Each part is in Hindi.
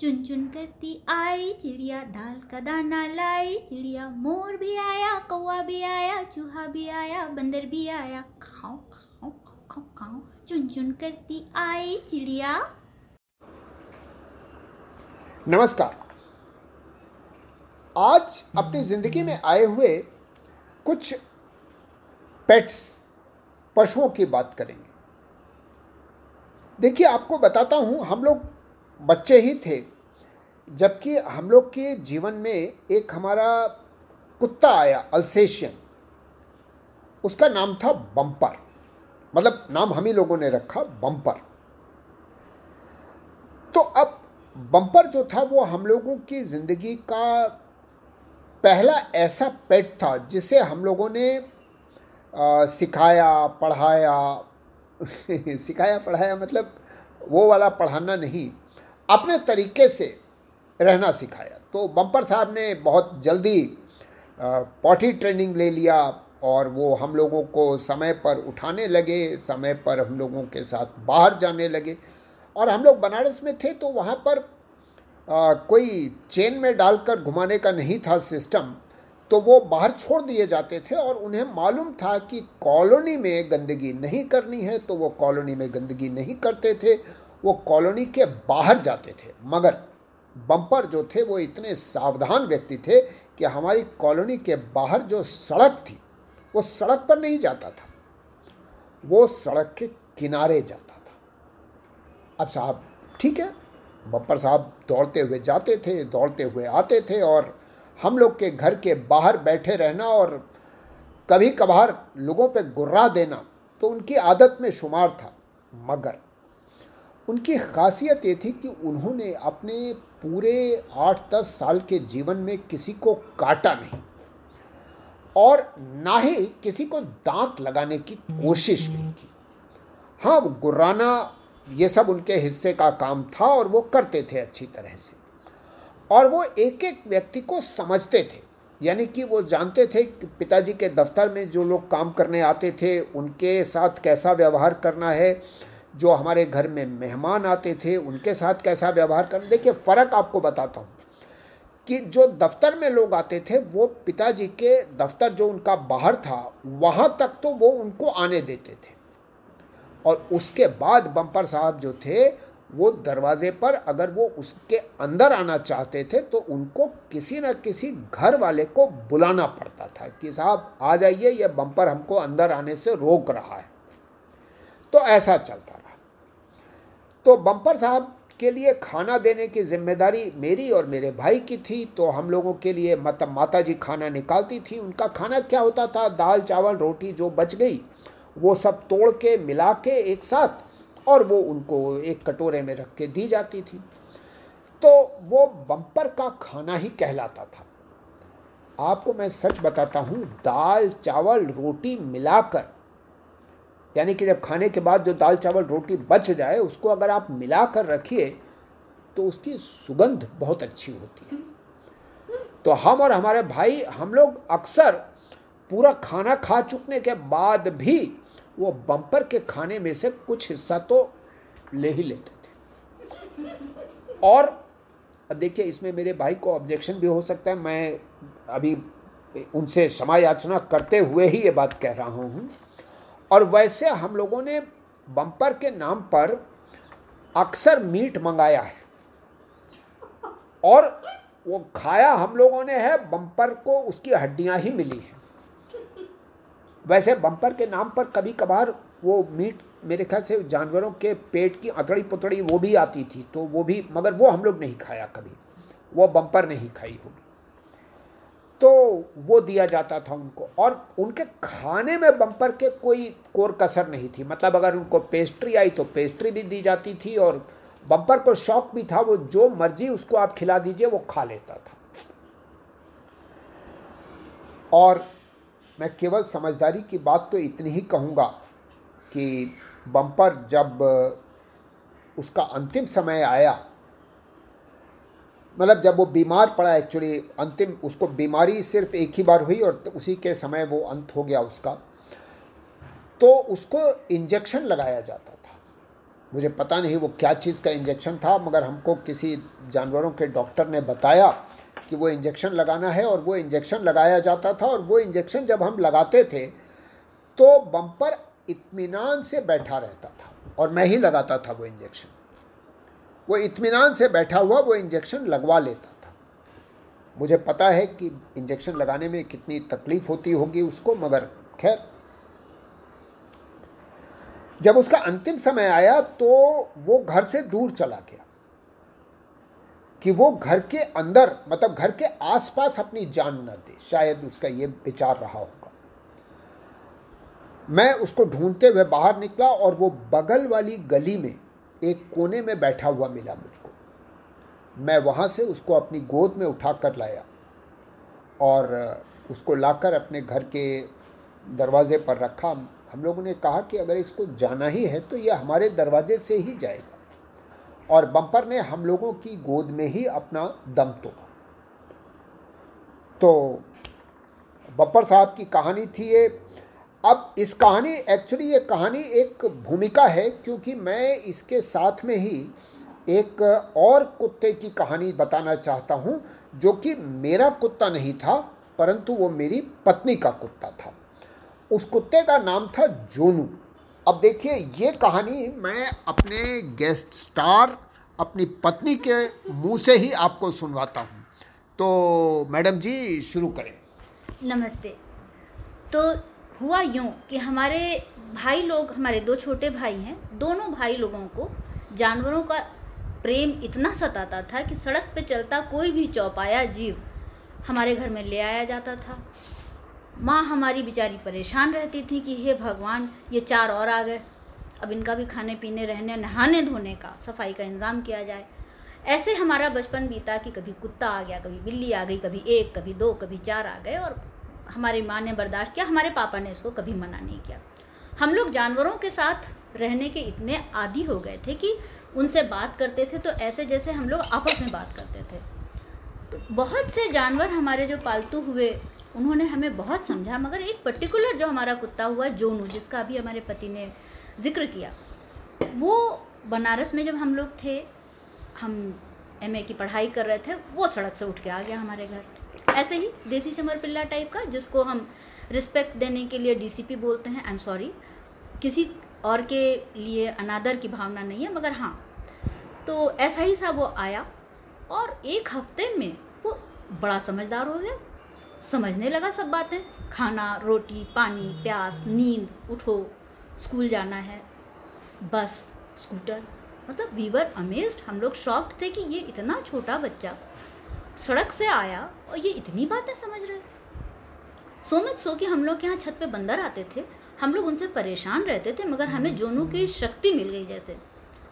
चुन चुन करती आई, चिड़िया दाल का दाना लाई, चिड़िया मोर भी आया कौआ भी आया, चूहा भी आया, बंदर भी आया। खाओ खाओ खाओ खाओ चुन चुन करती आई, चिड़िया। नमस्कार। आज अपनी ज़िंदगी में आए हुए कुछ पेट्स पशुओं की बात करेंगे। देखिए, आपको बताता हूँ, हम लोग बच्चे ही थे जबकि हम लोग के जीवन में एक हमारा कुत्ता आया अल्सेशियन। उसका नाम था बम्पर। मतलब नाम हम ही लोगों ने रखा बम्पर। तो अब बम्पर जो था वो हम लोगों की ज़िंदगी का पहला ऐसा पेट था जिसे हम लोगों ने आ, सिखाया पढ़ाया। सिखाया पढ़ाया मतलब वो वाला पढ़ाना नहीं। अपने तरीके से रहना सिखाया। तो बम्पर साहब ने बहुत जल्दी पॉटी ट्रेनिंग ले लिया और वो हम लोगों को समय पर उठाने लगे समय पर हम लोगों के साथ बाहर जाने लगे। और हम लोग बनारस में थे तो वहाँ पर आ, कोई चेन में डालकर घुमाने का नहीं था सिस्टम तो वो बाहर छोड़ दिए जाते थे और उन्हें मालूम था कि कॉलोनी में गंदगी नहीं करनी है तो वो कॉलोनी में गंदगी नहीं करते थे। वो कॉलोनी के बाहर जाते थे, मगर बम्पर जो थे वो इतने सावधान व्यक्ति थे कि हमारी कॉलोनी के बाहर जो सड़क थी, वो सड़क पर नहीं जाता था। वो सड़क के किनारे जाता था। अब साहब, ठीक है बम्पर साहब दौड़ते हुए जाते थे, दौड़ते हुए आते थे और हम लोग के घर के बाहर बैठे रहना और कभी कभार लोगों पे गुर्रा देना तो उनकी आदत में शुमार था, मगर उनकी खासियत ये थी कि उन्होंने अपने पूरे आठ दस साल के जीवन में किसी को काटा नहीं। और ना ही किसी को दांत लगाने की कोशिश भी की। हाँ वो गुर्राना, ये सब उनके हिस्से का काम था और वो करते थे अच्छी तरह से। और वो एक एक व्यक्ति को समझते थे। यानी कि वो जानते थे कि पिताजी के दफ्तर में जो लोग काम करने आते थे, उनके साथ कैसा व्यवहार करना है जो हमारे घर में मेहमान आते थे, उनके साथ कैसा व्यवहार करना। देखिए, फ़र्क आपको बताता हूँ कि जो दफ्तर में लोग आते थे, वो पिताजी के दफ्तर जो उनका बाहर था, वहाँ तक तो वो उनको आने देते थे। और उसके बाद बम्पर साहब जो थे, वो दरवाजे पर अगर वो उसके अंदर आना चाहते थे तो उनको किसी न किसी घर वाले को बुलाना पड़ता था कि, साहब, आ जाइए, ये बम्पर हमको अंदर आने से रोक रहा है। तो ऐसा चलता रहा। तो बम्पर साहब के लिए खाना देने की ज़िम्मेदारी मेरी और मेरे भाई की थी तो हम लोगों के लिए मतलब माता जी खाना निकालती थी। उनका खाना क्या होता था? दाल, चावल, रोटी जो बच गई, वो सब तोड़ के, मिला के एक साथ, और वो उनको एक कटोरे में रख के दी जाती थी। तो वो बम्पर का खाना ही कहलाता था। आपको मैं सच बताता हूँ, दाल, चावल, रोटी मिलाकर यानी कि जब खाने के बाद जो दाल चावल रोटी बच जाए, उसको अगर आप मिला कर रखिए तो उसकी सुगंध बहुत अच्छी होती है। तो हम और हमारे भाई, हम लोग अक्सर पूरा खाना खा चुकने के बाद भी वो बम्पर के खाने में से कुछ हिस्सा तो ले ही लेते थे। और देखिए, इसमें मेरे भाई को ऑब्जेक्शन भी हो सकता है। मैं अभी उनसे क्षमा याचना करते हुए ही ये बात कह रहा हूँ। और वैसे हम लोगों ने बम्पर के नाम पर अक्सर मीट मंगाया है। और वो खाया हम लोगों ने है, बम्पर को उसकी हड्डियाँ ही मिली हैं। वैसे बम्पर के नाम पर कभी कभार वो मीट मेरे ख्याल से जानवरों के पेट की अतड़ी पुतड़ी वो भी आती थी तो वो भी, मगर वो हम लोग नहीं खाया कभी। वो बम्पर नहीं खाई होगी। तो वो दिया जाता था उनको। और उनके खाने में बम्पर के कोई कोर कसर नहीं थी। मतलब अगर उनको पेस्ट्री आई तो पेस्ट्री भी दी जाती थी और बम्पर को शौक भी था, वो जो मर्ज़ी उसको आप खिला दीजिए, वो खा लेता था। और मैं केवल समझदारी की बात तो इतनी ही कहूँगा कि बम्पर जब उसका अंतिम समय आया मतलब जब वो बीमार पड़ा एक्चुअली अंतिम उसको बीमारी सिर्फ़ एक ही बार हुई और उसी के समय वो अंत हो गया उसका। तो उसको इंजेक्शन लगाया जाता था। मुझे पता नहीं वो क्या चीज़ का इंजेक्शन था, मगर हमको किसी जानवरों के डॉक्टर ने बताया कि वो इंजेक्शन लगाना है और वो इंजेक्शन लगाया जाता था और वो इंजेक्शन जब हम लगाते थे तो बम्पर इत्मीनान से बैठा रहता था और मैं ही लगाता था वो इंजेक्शन वो इत्मीनान से बैठा हुआ वो इंजेक्शन लगवा लेता था। मुझे पता है कि इंजेक्शन लगाने में कितनी तकलीफ़ होती होगी उसको, मगर खैर। जब उसका अंतिम समय आया तो वो घर से दूर चला गया कि वो घर के अंदर मतलब घर के आसपास अपनी जान न दे। शायद उसका ये विचार रहा होगा। मैं उसको ढूंढते हुए बाहर निकला और वो बगल वाली गली में एक कोने में बैठा हुआ मिला मुझको। मैं वहाँ से उसको अपनी गोद में उठा कर लाया और उसको लाकर अपने घर के दरवाजे पर रखा। हम लोगों ने कहा कि अगर इसको जाना ही है तो यह हमारे दरवाजे से ही जाएगा। और बम्पर ने हम लोगों की गोद में ही अपना दम तोड़ा। तो बम्पर साहब की कहानी थी ये अब इस कहानी एक्चुअली ये कहानी एक भूमिका है, क्योंकि मैं इसके साथ में ही एक और कुत्ते की कहानी बताना चाहता हूँ, जो कि मेरा कुत्ता नहीं था, परंतु वो मेरी पत्नी का कुत्ता था। उस कुत्ते का नाम था जोनू। अब देखिए, ये कहानी मैं अपने गेस्ट स्टार, अपनी पत्नी के मुँह से ही आपको सुनवाता हूँ। तो मैडम जी, शुरू करें। नमस्ते। तो हुआ यूँ कि हमारे भाई लोग, हमारे दो छोटे भाई हैं, दोनों भाई लोगों को जानवरों का प्रेम इतना सताता था कि सड़क पे चलता कोई भी चौपाया जीव हमारे घर में ले आया जाता था। माँ हमारी बेचारी परेशान रहती थी कि हे भगवान, ये चार और आ गए। अब इनका भी खाने पीने, रहने, नहाने धोने का, सफ़ाई का इंतज़ाम किया जाए। ऐसे हमारा बचपन बीता कि कभी कुत्ता आ गया, कभी बिल्ली आ गई, कभी एक, कभी दो, कभी चार आ गए और हमारी माँ ने बर्दाश्त किया, हमारे पापा ने इसको कभी मना नहीं किया। हम लोग जानवरों के साथ रहने के इतने आदि हो गए थे कि उनसे बात करते थे तो ऐसे जैसे हम लोग आपस में बात करते थे। तो बहुत से जानवर हमारे जो पालतू हुए, उन्होंने हमें बहुत समझा, मगर एक पर्टिकुलर जो हमारा कुत्ता हुआ, जोनू, जिसका अभी हमारे पति ने ज़िक्र किया, वो बनारस में जब हम लोग थे, हम एमए की पढ़ाई कर रहे थे, वो सड़क से उठ के आ गया हमारे घर। ऐसे ही देसी चमर पिल्ला टाइप का, जिसको हम रिस्पेक्ट देने के लिए डीसीपी बोलते हैं आई एम सॉरी किसी और के लिए अनादर की भावना नहीं है, मगर हाँ। तो ऐसा ही सा वो आया, और एक हफ़्ते में वो बड़ा समझदार हो गया। समझने लगा सब बातें। खाना, रोटी, पानी, प्यास, नींद, उठो, स्कूल जाना है, बस, स्कूटर। मतलब वीवर अमेज्ड हम लोग शॉक्ड थे कि ये इतना छोटा बच्चा सड़क से आया और ये इतनी बातें समझ रहे सो मच सो कि हम लोग के यहाँ छत पे बंदर आते थे। हम लोग उनसे परेशान रहते थे मगर हमें जोनू की शक्ति मिल गई जैसे।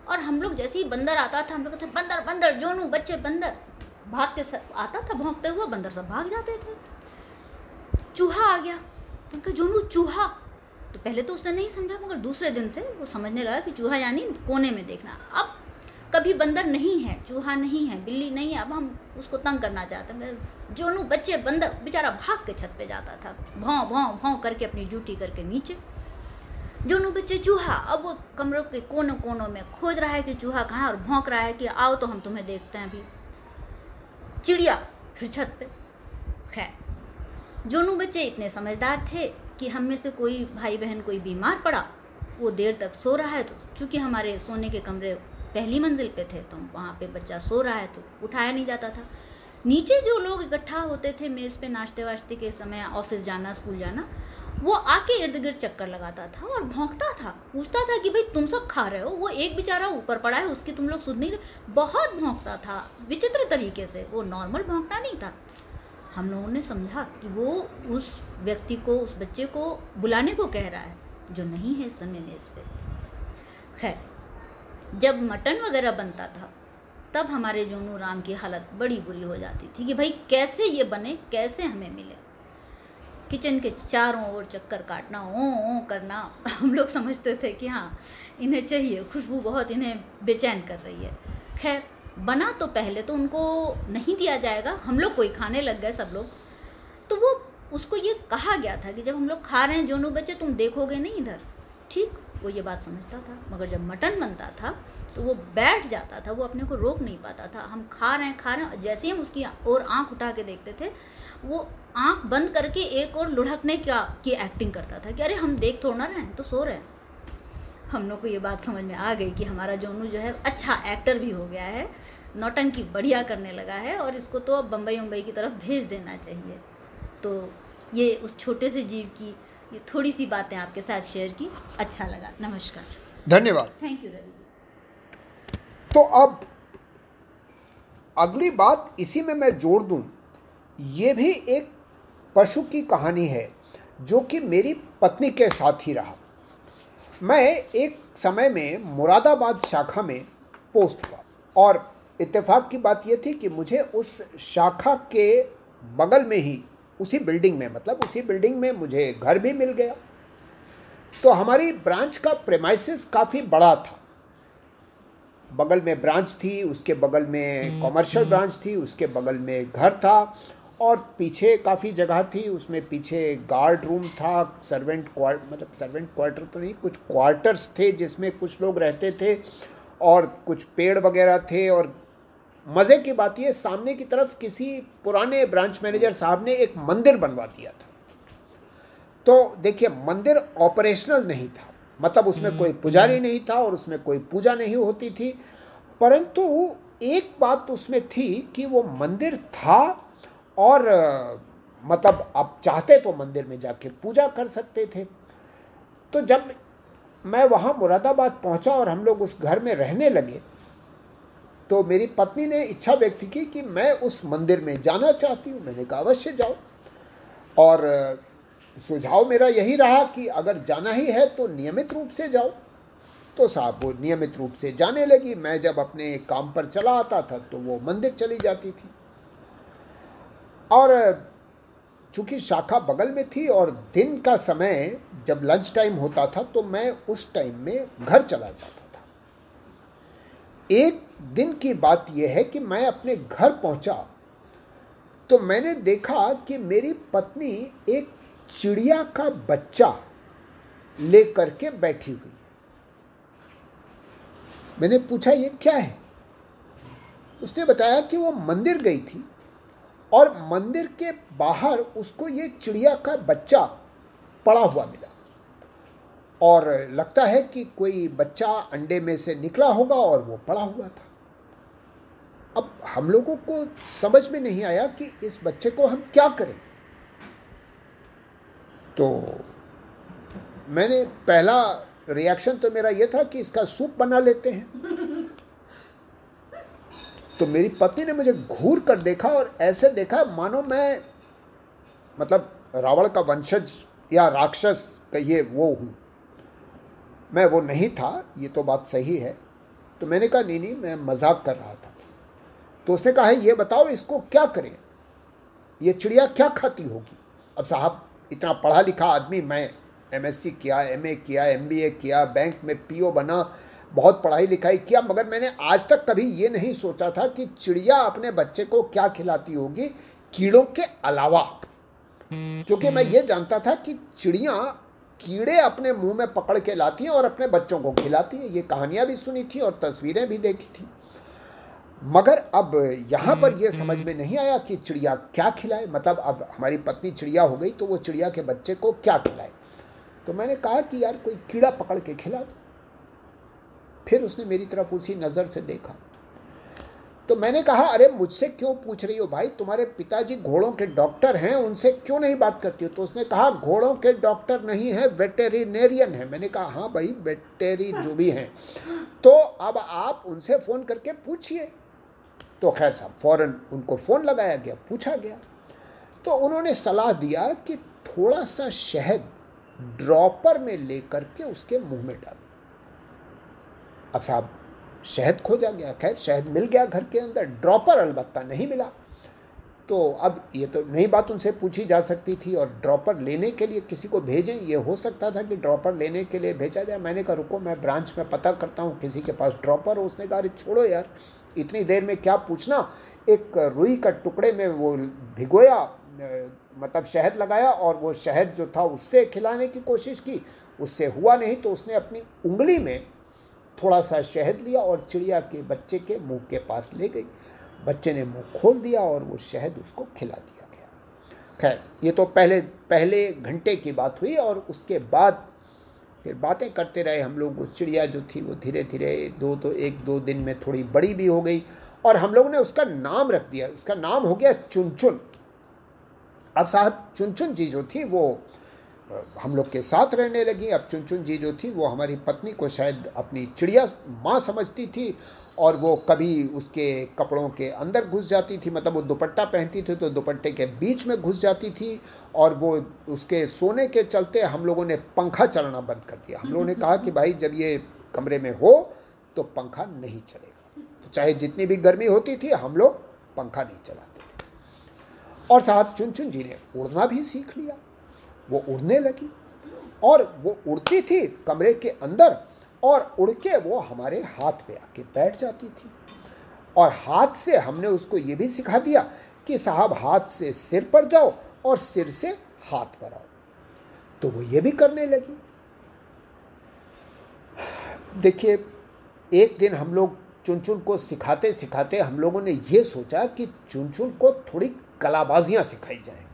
और हम लोग जैसे ही बंदर आता था हम लोग कहते बंदर बंदर जोनू बच्चे बंदर। भाग के आता था भोंकते हुए बंदर सब भाग जाते थे। चूहा आ गया। उनका जोनू चूहा। तो पहले तो उसने नहीं समझा मगर दूसरे दिन से वो समझने लगा कि चूहा यानी कोने में देखना। अब कभी बंदर नहीं है, चूहा नहीं है, बिल्ली नहीं है, अब हम उसको तंग करना चाहते हैं। जोनू बच्चे बंदर, बेचारा भाग के छत पे जाता था। भाव भाव भाव करके अपनी ड्यूटी करके नीचे। जोनू बच्चे चूहा, अब वो कमरों के कोनों कोनों में खोज रहा है कि चूहा कहाँ और भौंक रहा है कि आओ तो हम तुम्हें देखते हैं अभी। चिड़िया, फिर छत पे। खैर, जोनू बच्चे इतने समझदार थे कि हम में से कोई भाई बहन कोई बीमार पड़ा, वो देर तक सो रहा है तो चूँकि हमारे सोने के कमरे पहली मंजिल पे थे तो वहाँ पे बच्चा सो रहा है तो उठाया नहीं जाता था। नीचे जो लोग इकट्ठा होते थे मेज़ पे नाश्ते वाश्ते के समय, ऑफ़िस जाना, स्कूल जाना, वो आके इर्द गिर्द चक्कर लगाता था और भौंकता था। पूछता था कि भाई, तुम सब खा रहे हो? वो एक बेचारा ऊपर पड़ा है, उसकी तुम लोग सुन नहीं रहे? बहुत भौंकता था, विचित्र तरीके से। वो नॉर्मल भौंकना नहीं था। हम लोगों ने समझा कि वो उस व्यक्ति को, उस बच्चे को बुलाने को कह रहा है, जो नहीं है इस समय में इस पर खैर जब मटन वगैरह बनता था, तब हमारे जोनू राम की हालत बड़ी बुरी हो जाती थी कि भाई कैसे ये बने, कैसे हमें मिले। किचन के चारों ओर चक्कर काटना, ओ ओ करना, हम लोग समझते थे कि हाँ इन्हें चाहिए, खुशबू बहुत इन्हें बेचैन कर रही है। खैर, बना तो पहले तो उनको नहीं दिया जाएगा, हम लोग कोई खाने लग गए सब लोग। तो वो, उसको ये कहा गया था कि जब हम लोग खा रहे हैं, जोनू बच्चे, तुम देखोगे नहीं इधर, ठीक? वो ये बात समझता था, मगर जब मटन बनता था तो वो बैठ जाता था, वो अपने को रोक नहीं पाता था। हम खा रहे हैं, खा रहे हैं, जैसे ही हम उसकी और आँख उठा के देखते थे, वो आँख बंद करके एक और लुढ़कने का की एक्टिंग करता था कि अरे हम देख थोड़ा ना रहे हैं तो सो रहे हैं। हम लोग को ये बात समझ में आ गई कि हमारा जोनू जो है अच्छा एक्टर भी हो गया है, नौटंकी बढ़िया करने लगा है, और इसको तो अब बम्बई मुंबई की तरफ़ भेज देना चाहिए। तो ये उस छोटे से जीव की ये थोड़ी सी बातें आपके साथ शेयर की अच्छा लगा। नमस्कार। धन्यवाद। थैंक यू रवि तो अब अगली बात इसी में मैं जोड़ दूँ। ये भी एक पशु की कहानी है जो कि मेरी पत्नी के साथ ही रहा। मैं एक समय में मुरादाबाद शाखा में पोस्ट हुआ और इत्तेफाक की बात यह थी कि मुझे उस शाखा के बगल में ही उसी बिल्डिंग में मतलब उसी बिल्डिंग में मुझे घर भी मिल गया। तो हमारी ब्रांच का प्रेमाइसिस काफ़ी बड़ा था। बगल में ब्रांच थी उसके बगल में कॉमर्शियल ब्रांच थी उसके बगल में घर था और पीछे काफ़ी जगह थी उसमें पीछे गार्ड रूम था सर्वेंट क्वार्टर मतलब सर्वेंट क्वार्टर तो नहीं कुछ क्वार्टर्स थे जिसमें कुछ लोग रहते थे और कुछ पेड़ वगैरह थे और मज़े की बात यह सामने की तरफ़ किसी पुराने ब्रांच मैनेजर साहब ने एक मंदिर बनवा दिया था। तो देखिए मंदिर ऑपरेशनल नहीं था। मतलब उसमें कोई पुजारी नहीं था और उसमें कोई पूजा नहीं होती थी। परंतु एक बात उसमें थी कि वो मंदिर था और मतलब आप चाहते तो मंदिर में जाके पूजा कर सकते थे। तो जब मैं वहाँ मुरादाबाद पहुँचा और हम लोग उस घर में रहने लगे तो मेरी पत्नी ने इच्छा व्यक्त की कि मैं उस मंदिर में जाना चाहती हूँ। मैंने कहा, अवश्य जाओ। और सुझाव मेरा यही रहा कि अगर जाना ही है तो नियमित रूप से जाओ। तो साहब वो नियमित रूप से जाने लगी। मैं जब अपने काम पर चला आता था तो वो मंदिर चली जाती थी। और, चूँकि शाखा बगल में थी और दिन का समय जब लंच टाइम होता था तो मैं उस टाइम में घर चला जाता एक दिन की बात यह है कि मैं अपने घर पहुँचा तो मैंने देखा कि मेरी पत्नी एक चिड़िया का बच्चा लेकर के बैठी हुई। मैंने पूछा, ये क्या है? उसने बताया कि वो मंदिर गई थी और मंदिर के बाहर उसको ये चिड़िया का बच्चा पड़ा हुआ मिला। और लगता है कि कोई बच्चा अंडे में से निकला होगा और वो पड़ा हुआ था। अब हम लोगों को समझ में नहीं आया कि इस बच्चे को हम क्या करें। तो मैंने पहला रिएक्शन तो मेरा ये था कि इसका सूप बना लेते हैं। तो मेरी पत्नी ने मुझे घूर कर देखा और ऐसे देखा, मानो मैं मतलब रावण का वंशज या राक्षस कहिए वो हूँ। मैं वो नहीं था, ये तो बात सही है। तो मैंने कहा, नहीं नहीं, मैं मज़ाक कर रहा था। तो उसने कहा है ये बताओ, इसको क्या करें? ये चिड़िया क्या खाती होगी? अब साहब, इतना पढ़ा लिखा आदमी मैं एमएससी किया एमए किया एमबीए किया, बैंक में पीओ बना, बहुत पढ़ाई लिखाई किया, मगर मैंने आज तक कभी ये नहीं सोचा था कि चिड़िया अपने बच्चे को क्या खिलाती होगी कीड़ों के अलावा। क्योंकि मैं ये जानता था कि चिड़िया कीड़े अपने मुँह में पकड़ के लाती हैं और अपने बच्चों को खिलाती हैं। ये कहानियाँ भी सुनी थी और तस्वीरें भी देखी थी। मगर अब यहाँ पर यह समझ में नहीं आया कि चिड़िया क्या खिलाए। मतलब अब हमारी पत्नी चिड़िया हो गई तो वो चिड़िया के बच्चे को क्या खिलाए? तो मैंने कहा कि यार कोई कीड़ा पकड़ के खिला दो। फिर उसने मेरी तरफ़ उसी नज़र से देखा। तो मैंने कहा, अरे, मुझसे क्यों पूछ रही हो भाई? तुम्हारे पिताजी घोड़ों के डॉक्टर हैं, उनसे क्यों नहीं बात करती हो? तो उसने कहा, घोड़ों के डॉक्टर नहीं है, वेटेरिनेरियन है। मैंने कहा हाँ भाई, वेटेरी जो भी हैं। तो अब आप उनसे फ़ोन करके पूछिए। तो खैर साहब, फ़ौरन उनको फ़ोन लगाया गया, पूछा गया। तो उन्होंने सलाह दिया कि थोड़ा सा शहद ड्रॉपर में लेकर के उसके मुँह में डाल। अब साहब शहद खोजा गया। खैर, शहद मिल गया घर के अंदर, ड्रॉपर अलबत्ता नहीं मिला। तो अब ये तो नई बात उनसे पूछी जा सकती थी और ड्रॉपर लेने के लिए किसी को भेजें, ये हो सकता था कि ड्रॉपर लेने के लिए भेजा जाए। मैंने कहा, रुको, मैं ब्रांच में पता करता हूँ किसी के पास ड्रॉपर हो। उसने कहा, अरे, छोड़ो यार, इतनी देर में क्या पूछना? एक रुई का टुकड़े में वो भिगोया मतलब शहद लगाया और वो शहद जो था उससे खिलाने की कोशिश की। उससे हुआ नहीं तो उसने अपनी उंगली में थोड़ा सा शहद लिया और चिड़िया के बच्चे के मुँह के पास ले गई। बच्चे ने मुँह खोल दिया और वो शहद उसको खिला दिया गया। खैर, ये तो पहले पहले घंटे की बात हुई और उसके बाद फिर बातें करते रहे हम लोग। उस चिड़िया जो थी वो धीरे धीरे दो तो एक दो दिन में थोड़ी बड़ी भी हो गई और हम लोगों ने उसका नाम रख दिया। उसका नाम हो गया चुनचुन। अब साहब, चुनचुन जी जो थी वो हम लोग के साथ रहने लगी। अब चुनचुन जी जो थी, वो हमारी पत्नी को शायद अपनी चिड़िया माँ समझती थी और वो कभी उसके कपड़ों के अंदर घुस जाती थी। मतलब वो दुपट्टा पहनती थी तो दुपट्टे के बीच में घुस जाती थी और वो उसके सोने के चलते हम लोगों ने पंखा चलाना बंद कर दिया। हम लोगों ने कहा कि भाई, जब ये कमरे में हो तो पंखा नहीं चलेगा। तो चाहे जितनी भी गर्मी होती थी, हम लोग पंखा नहीं चलाते और साहब चुन चुन जी ने उड़ना भी सीख लिया। वो उड़ने लगी। और वो उड़ती थी कमरे के अंदर और उड़ के वो हमारे हाथ पे आके बैठ जाती थी। और हाथ से हमने उसको ये भी सिखा दिया कि साहब, हाथ से सिर पर जाओ और सिर से हाथ पर आओ। तो वो ये भी करने लगी। देखिए, एक दिन हम लोग चुन चुन को सिखाते सिखाते हम लोगों ने ये सोचा कि चुन को थोड़ी कलाबाजियाँ सिखाई जाए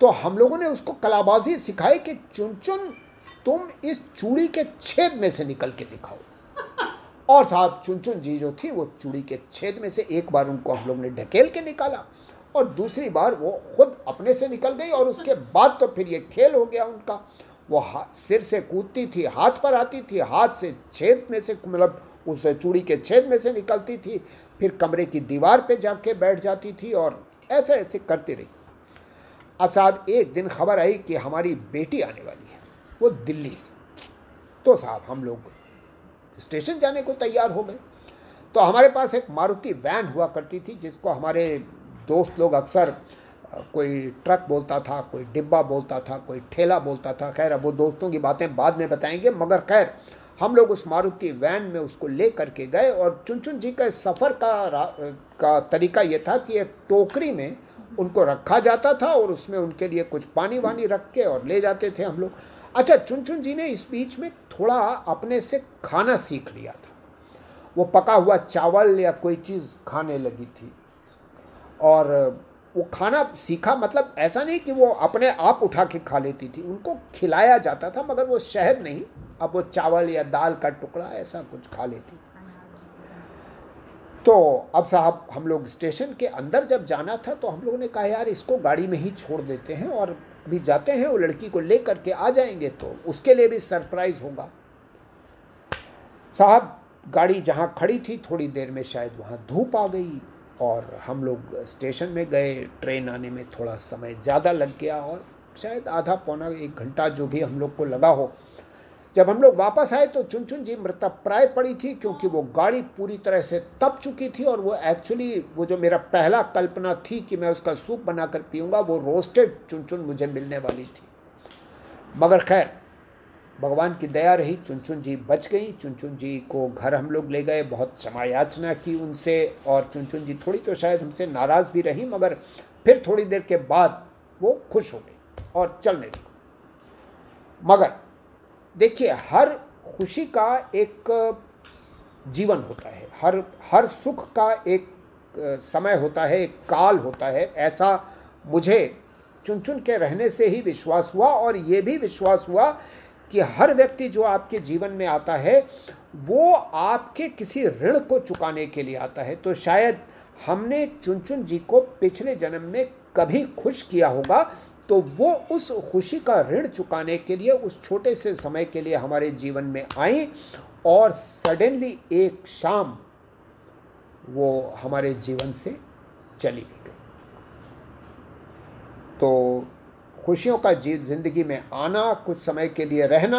तो हम लोगों ने उसको कलाबाजी सिखाई कि चुन चुन तुम इस चूड़ी के छेद में से निकल के दिखाओ। और साहब चुन चुन जी जो थी वो चूड़ी के छेद में से एक बार उनको हम लोग ने ढकेल के निकाला और दूसरी बार वो खुद अपने से निकल गई और उसके बाद तो फिर ये खेल हो गया उनका। वो सिर से कूदती थी हाथ पर आती थी हाथ से छेद में से मतलब उस चूड़ी के छेद में से निकलती थी। फिर कमरे की दीवार पे जाके बैठ जाती थी और ऐसे ऐसे करती रही। अब साहब, एक दिन खबर आई कि हमारी बेटी आने वाली है, वो दिल्ली से। तो साहब, हम लोग स्टेशन जाने को तैयार हो गए। तो हमारे पास एक मारुति वैन हुआ करती थी, जिसको हमारे दोस्त लोग अक्सर कोई ट्रक बोलता था, कोई डिब्बा बोलता था, कोई ठेला बोलता था। खैर, अब वो दोस्तों की बातें बाद में बताएँगे, मगर खैर हम लोग उस मारुति वैन में उसको ले करके गए और चुनचुन जी का सफ़र का का तरीका ये था कि एक टोकरी में उनको रखा जाता था और उसमें उनके लिए कुछ पानी वानी रख के और ले जाते थे हम लोग। अच्छा चुन चुन जी ने इस बीच में थोड़ा अपने से खाना सीख लिया था। वो पका हुआ चावल या कोई चीज़ खाने लगी थी और वो खाना सीखा मतलब ऐसा नहीं कि वो अपने आप उठा के खा लेती थी। उनको खिलाया जाता था, मगर वो शहद नहीं। अब वो चावल या दाल का टुकड़ा ऐसा कुछ खा लेती। तो अब साहब, हम लोग स्टेशन के अंदर जब जाना था तो हम लोगों ने कहा, यार, इसको गाड़ी में ही छोड़ देते हैं और अभी जाते हैं, वो लड़की को ले करके आ जाएँगे तो उसके लिए भी सरप्राइज़ होगा। साहब, गाड़ी जहाँ खड़ी थी, थोड़ी देर में शायद वहाँ धूप आ गई। और हम लोग स्टेशन में गए, ट्रेन आने में थोड़ा समय ज़्यादा लग गया और शायद आधा पौना एक घंटा जो भी हम लोग को लगा हो। जब हम लोग वापस आए तो चुन चुन जी मृतप्राय पड़ी थी क्योंकि वो गाड़ी पूरी तरह से तप चुकी थी और वो एक्चुअली वो जो मेरा पहला कल्पना थी कि मैं उसका सूप बनाकर पीऊँगा, वो रोस्टेड चुन चुन मुझे मिलने वाली थी। मगर खैर भगवान की दया रही चुन चुन जी बच गई। चुन चुन जी को घर हम लोग ले गए, बहुत समायाचना की उनसे और चुन चुन जी थोड़ी तो शायद हमसे नाराज़ भी रही, मगर फिर थोड़ी देर के बाद वो खुश हो गई और चलने लगी। मगर देखिए, हर खुशी का एक जीवन होता है। हर हर सुख का एक समय होता है, एक काल होता है। ऐसा मुझे चुन चुन के रहने से ही विश्वास हुआ और ये भी विश्वास हुआ कि हर व्यक्ति जो आपके जीवन में आता है, वो आपके किसी ऋण को चुकाने के लिए आता है। तो शायद हमने चुन चुन जी को पिछले जन्म में कभी खुश किया होगा तो वो उस खुशी का ऋण चुकाने के लिए, उस छोटे से समय के लिए हमारे जीवन में आई और सडनली एक शाम वो हमारे जीवन से चली गई। तो खुशियों का जी, ज़िंदगी में आना, कुछ समय के लिए रहना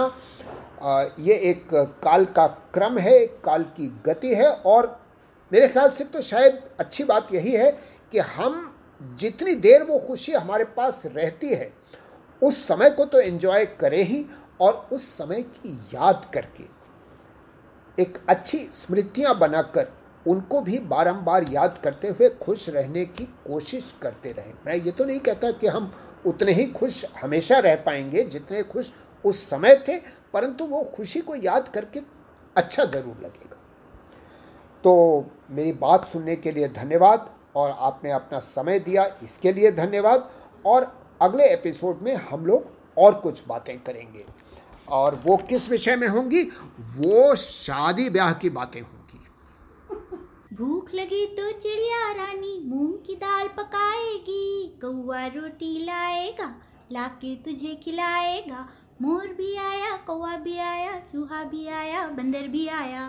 ये एक काल का क्रम है काल की गति है और मेरे ख्याल से तो शायद अच्छी बात यही है कि हम जितनी देर वो खुशी हमारे पास रहती है, उस समय को तो एंजॉय करें ही और उस समय की याद करके। एक अच्छी स्मृतियाँ बनाकर उनको भी बारंबार याद करते हुए खुश रहने की कोशिश करते रहें। मैं ये तो नहीं कहता कि हम उतने ही खुश हमेशा रह पाएँगे जितने खुश उस समय थे, परंतु वो खुशी को याद करके अच्छा ज़रूर लगेगा। तो मेरी बात सुनने के लिए धन्यवाद और आपने अपना समय दिया इसके लिए धन्यवाद और अगले एपिसोड में हम लोग और कुछ बातें करेंगे। और वो किस विषय में होंगी? वो शादी ब्याह की बातें होंगी। भूख लगी तो चिड़िया रानी मूंग की दाल पकाएगी। कौआ रोटी लाएगा, लाके तुझे खिलाएगा। मोर भी आया कौआ भी आया, चूहा भी आया, बंदर भी आया।